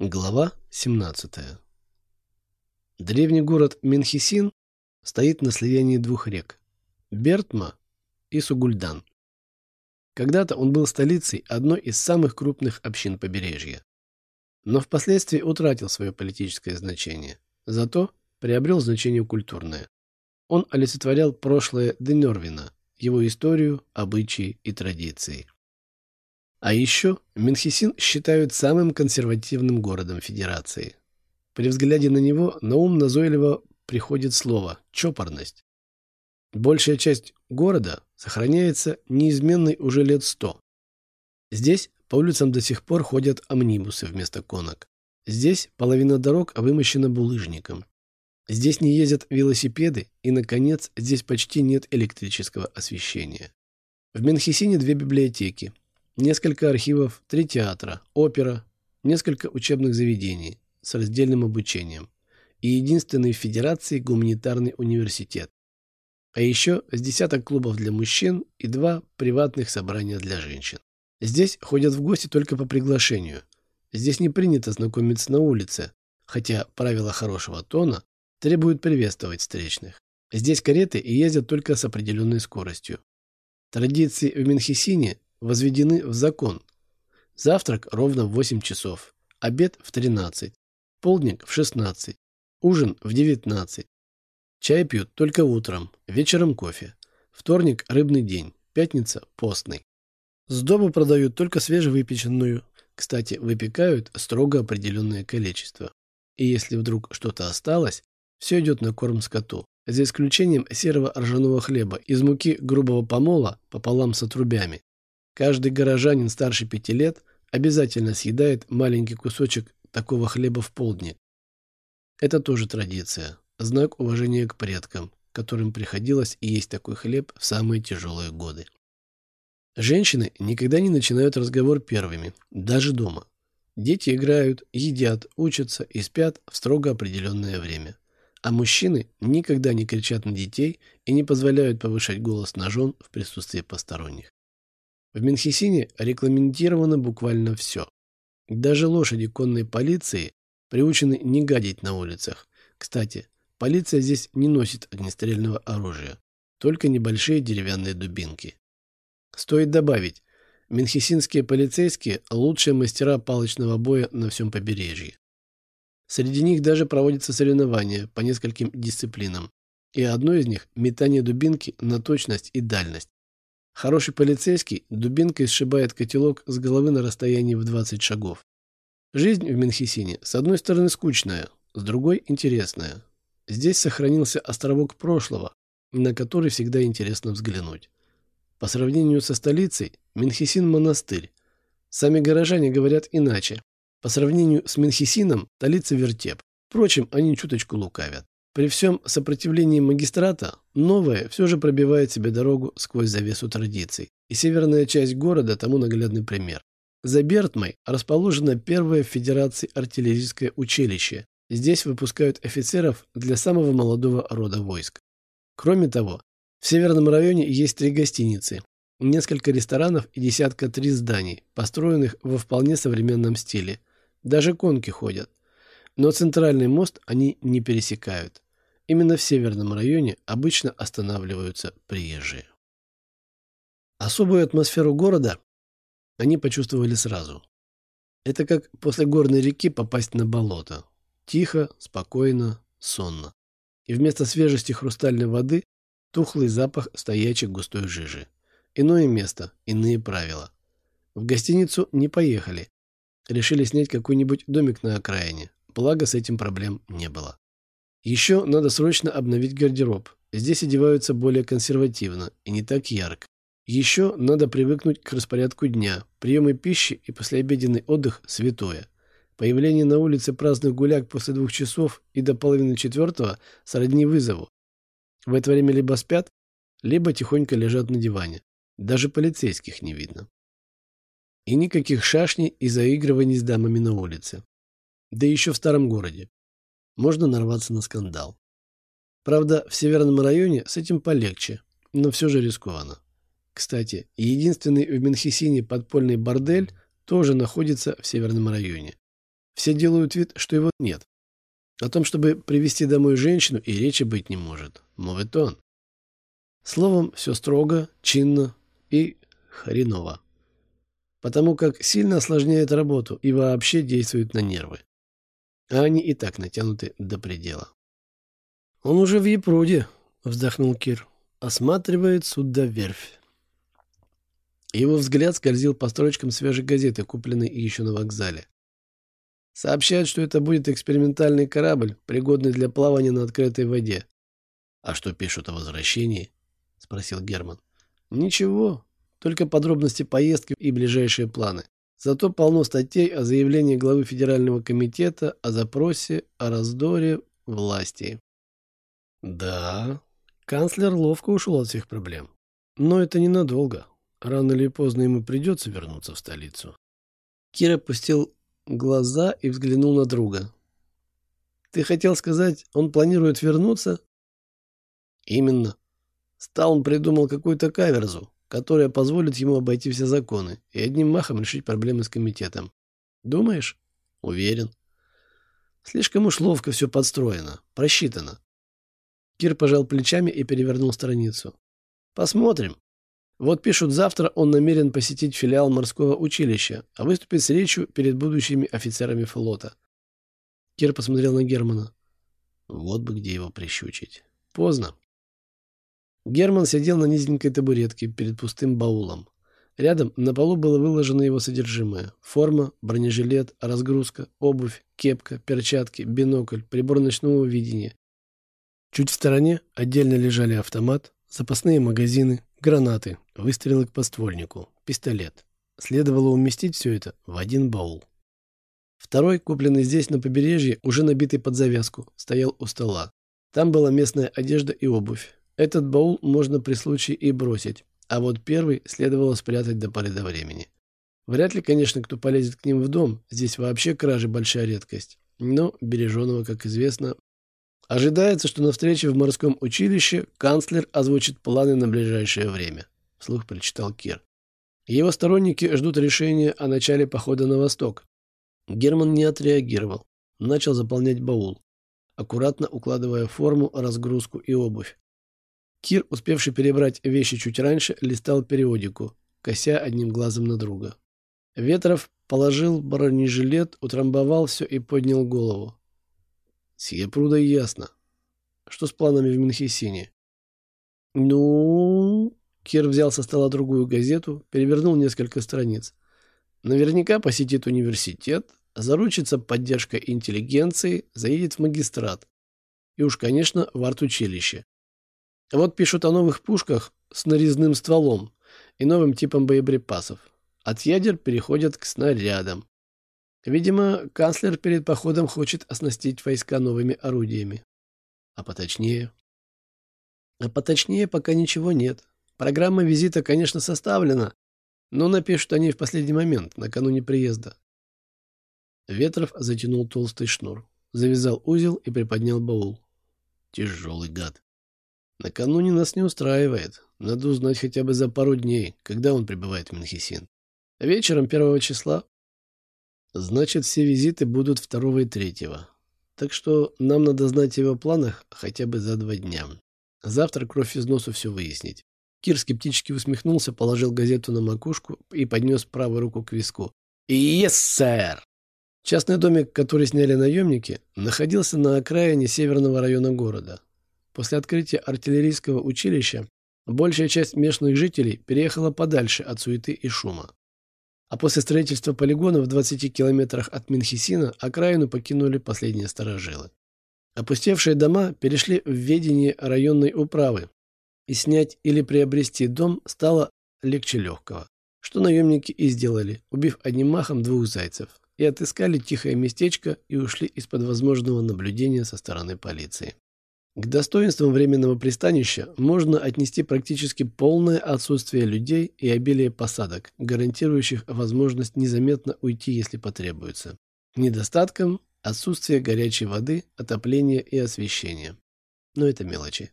Глава 17. Древний город Менхисин стоит на слиянии двух рек – Бертма и Сугульдан. Когда-то он был столицей одной из самых крупных общин побережья. Но впоследствии утратил свое политическое значение, зато приобрел значение культурное. Он олицетворял прошлое Денервина, его историю, обычаи и традиции. А еще Менхисин считают самым консервативным городом Федерации. При взгляде на него на ум назойливо приходит слово «чопорность». Большая часть города сохраняется неизменной уже лет сто. Здесь по улицам до сих пор ходят амнибусы вместо конок. Здесь половина дорог вымощена булыжником. Здесь не ездят велосипеды, и, наконец, здесь почти нет электрического освещения. В Менхисине две библиотеки, несколько архивов, три театра, опера, несколько учебных заведений с раздельным обучением и единственный в Федерации гуманитарный университет. А еще с десяток клубов для мужчин и два приватных собрания для женщин. Здесь ходят в гости только по приглашению. Здесь не принято знакомиться на улице, хотя правила хорошего тона требуют приветствовать встречных. Здесь кареты и ездят только с определенной скоростью. Традиции в Менхесине возведены в закон. Завтрак ровно в 8 часов, обед в 13, полдник в 16, ужин в 19. Чай пьют только утром, вечером кофе. Вторник – рыбный день, пятница – постный. Сдобу продают только свежевыпеченную. Кстати, выпекают строго определенное количество. И если вдруг что-то осталось, все идет на корм скоту, за исключением серого ржаного хлеба из муки грубого помола пополам с отрубями, Каждый горожанин старше пяти лет обязательно съедает маленький кусочек такого хлеба в полдник. Это тоже традиция, знак уважения к предкам, которым приходилось есть такой хлеб в самые тяжелые годы. Женщины никогда не начинают разговор первыми, даже дома. Дети играют, едят, учатся и спят в строго определенное время. А мужчины никогда не кричат на детей и не позволяют повышать голос на жен в присутствии посторонних. В Менхесине регламентировано буквально все. Даже лошади конной полиции приучены не гадить на улицах. Кстати, полиция здесь не носит огнестрельного оружия, только небольшие деревянные дубинки. Стоит добавить, менхесинские полицейские – лучшие мастера палочного боя на всем побережье. Среди них даже проводятся соревнования по нескольким дисциплинам, и одно из них – метание дубинки на точность и дальность. Хороший полицейский дубинкой сшибает котелок с головы на расстоянии в 20 шагов. Жизнь в Менхесине с одной стороны скучная, с другой интересная. Здесь сохранился островок прошлого, на который всегда интересно взглянуть. По сравнению со столицей, Менхесин – монастырь. Сами горожане говорят иначе. По сравнению с Менхесином, столица – вертеп. Впрочем, они чуточку лукавят. При всем сопротивлении магистрата, новое все же пробивает себе дорогу сквозь завесу традиций. И северная часть города тому наглядный пример. За Бертмой расположено первое в Федерации артиллерийское училище. Здесь выпускают офицеров для самого молодого рода войск. Кроме того, в северном районе есть три гостиницы, несколько ресторанов и десятка три зданий, построенных во вполне современном стиле. Даже конки ходят. Но центральный мост они не пересекают. Именно в северном районе обычно останавливаются приезжие. Особую атмосферу города они почувствовали сразу. Это как после горной реки попасть на болото. Тихо, спокойно, сонно. И вместо свежести хрустальной воды тухлый запах стоячей густой жижи. Иное место, иные правила. В гостиницу не поехали. Решили снять какой-нибудь домик на окраине. Благо, с этим проблем не было. Еще надо срочно обновить гардероб. Здесь одеваются более консервативно и не так ярко. Еще надо привыкнуть к распорядку дня. Приемы пищи и послеобеденный отдых – святое. Появление на улице праздных гуляк после двух часов и до половины четвертого сродни вызову. В это время либо спят, либо тихонько лежат на диване. Даже полицейских не видно. И никаких шашней и заигрываний с дамами на улице. Да еще в старом городе можно нарваться на скандал. Правда, в северном районе с этим полегче, но все же рискованно. Кстати, единственный в Менхесине подпольный бордель тоже находится в северном районе. Все делают вид, что его нет. О том, чтобы привести домой женщину, и речи быть не может. Мовит он. Словом, все строго, чинно и хреново. Потому как сильно осложняет работу и вообще действует на нервы. А они и так натянуты до предела. «Он уже в Епруде», — вздохнул Кир. «Осматривает судоверфь». Его взгляд скользил по строчкам свежей газеты, купленной еще на вокзале. Сообщают, что это будет экспериментальный корабль, пригодный для плавания на открытой воде. А что пишут о возвращении? спросил Герман. Ничего, только подробности поездки и ближайшие планы. Зато полно статей о заявлении главы Федерального комитета о запросе о раздоре власти. Да, канцлер ловко ушел от всех проблем. Но это ненадолго. Рано или поздно ему придется вернуться в столицу. Кир опустил глаза и взглянул на друга. «Ты хотел сказать, он планирует вернуться?» «Именно. Стаун придумал какую-то каверзу, которая позволит ему обойти все законы и одним махом решить проблемы с комитетом. Думаешь?» «Уверен. Слишком уж ловко все подстроено, просчитано». Кир пожал плечами и перевернул страницу. «Посмотрим. Вот пишут, завтра он намерен посетить филиал морского училища, а выступить с речью перед будущими офицерами флота. Кир посмотрел на Германа. Вот бы где его прищучить. Поздно. Герман сидел на низенькой табуретке перед пустым баулом. Рядом на полу было выложено его содержимое. Форма, бронежилет, разгрузка, обувь, кепка, перчатки, бинокль, прибор ночного видения. Чуть в стороне отдельно лежали автомат, запасные магазины, Гранаты, выстрелы к подствольнику, пистолет. Следовало уместить все это в один баул. Второй, купленный здесь на побережье, уже набитый под завязку, стоял у стола. Там была местная одежда и обувь. Этот баул можно при случае и бросить, а вот первый следовало спрятать до поры до времени. Вряд ли, конечно, кто полезет к ним в дом, здесь вообще кражи большая редкость. Но береженого, как известно, Ожидается, что на встрече в морском училище канцлер озвучит планы на ближайшее время. Вслух прочитал Кир. Его сторонники ждут решения о начале похода на восток. Герман не отреагировал. Начал заполнять баул, аккуратно укладывая форму, разгрузку и обувь. Кир, успевший перебрать вещи чуть раньше, листал периодику, кося одним глазом на друга. Ветров положил бронежилет, утрамбовал все и поднял голову. Сие пруда ясно. Что с планами в Минхесине? Ну... Кир взял со стола другую газету, перевернул несколько страниц. Наверняка посетит университет, заручится поддержкой интеллигенции, заедет в магистрат. И уж, конечно, в арт-училище. Вот пишут о новых пушках с нарезным стволом и новым типом боеприпасов. От ядер переходят к снарядам. Видимо, канцлер перед походом хочет оснастить войска новыми орудиями. А поточнее? А поточнее пока ничего нет. Программа визита, конечно, составлена, но напишут они в последний момент, накануне приезда. Ветров затянул толстый шнур, завязал узел и приподнял баул. Тяжелый гад. Накануне нас не устраивает. Надо узнать хотя бы за пару дней, когда он прибывает в Минхесин. Вечером первого числа Значит, все визиты будут второго и третьего. Так что нам надо знать о его планах хотя бы за два дня. Завтра кровь из носу все выяснить. Кир скептически усмехнулся, положил газету на макушку и поднес правую руку к виску. «Yes, сэр!» Частный домик, который сняли наемники, находился на окраине северного района города. После открытия артиллерийского училища большая часть местных жителей переехала подальше от суеты и шума. А после строительства полигона в 20 километрах от Минхисина окраину покинули последние старожилы. Опустевшие дома перешли в ведение районной управы, и снять или приобрести дом стало легче легкого, что наемники и сделали, убив одним махом двух зайцев, и отыскали тихое местечко и ушли из-под возможного наблюдения со стороны полиции. К достоинствам временного пристанища можно отнести практически полное отсутствие людей и обилие посадок, гарантирующих возможность незаметно уйти, если потребуется. К недостаткам – отсутствие горячей воды, отопления и освещения. Но это мелочи.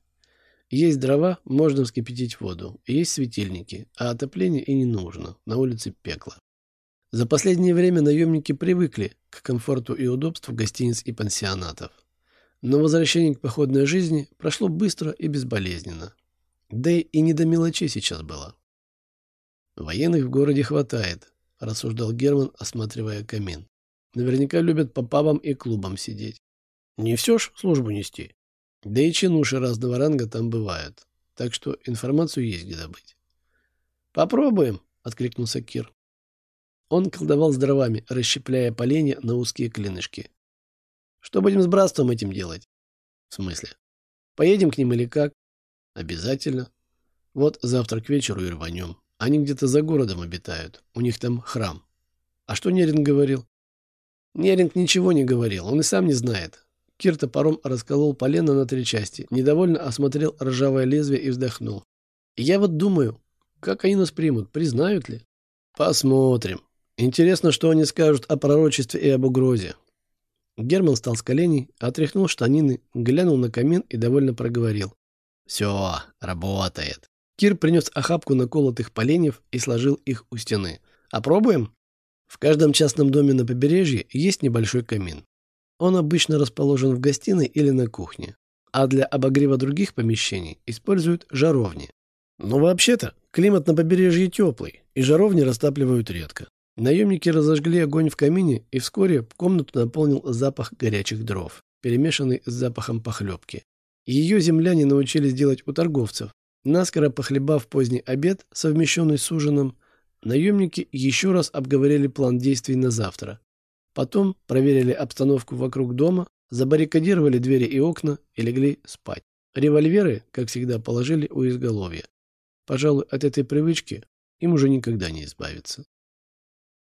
Есть дрова, можно вскипятить воду, есть светильники, а отопление и не нужно, на улице пекло. За последнее время наемники привыкли к комфорту и удобству гостиниц и пансионатов. Но возвращение к походной жизни прошло быстро и безболезненно. Да и не до мелочей сейчас было. «Военных в городе хватает», — рассуждал Герман, осматривая камин. «Наверняка любят по пабам и клубам сидеть. Не все ж службу нести. Да и чинуши разного ранга там бывают. Так что информацию есть где добыть». «Попробуем», — откликнулся Кир. Он колдовал с дровами, расщепляя поленья на узкие клинышки. «Что будем с братством этим делать?» «В смысле? Поедем к ним или как?» «Обязательно. Вот завтра к вечеру и рванем. Они где-то за городом обитают. У них там храм. А что Неринг говорил?» Неринг ничего не говорил, он и сам не знает. Кир топором расколол полено на три части, недовольно осмотрел ржавое лезвие и вздохнул. «Я вот думаю, как они нас примут, признают ли?» «Посмотрим», Интересно, что они скажут о пророчестве и об угрозе. Герман встал с коленей, отряхнул штанины, глянул на камин и довольно проговорил. «Все, работает». Кир принес охапку наколотых поленьев и сложил их у стены. «Опробуем?» В каждом частном доме на побережье есть небольшой камин. Он обычно расположен в гостиной или на кухне, а для обогрева других помещений используют жаровни. Но вообще-то климат на побережье теплый, и жаровни растапливают редко. Наемники разожгли огонь в камине, и вскоре комнату наполнил запах горячих дров, перемешанный с запахом похлебки. Ее земляне научились делать у торговцев. Наскоро похлебав поздний обед, совмещенный с ужином, наемники еще раз обговорили план действий на завтра. Потом проверили обстановку вокруг дома, забаррикадировали двери и окна и легли спать. Револьверы, как всегда, положили у изголовья. Пожалуй, от этой привычки им уже никогда не избавиться.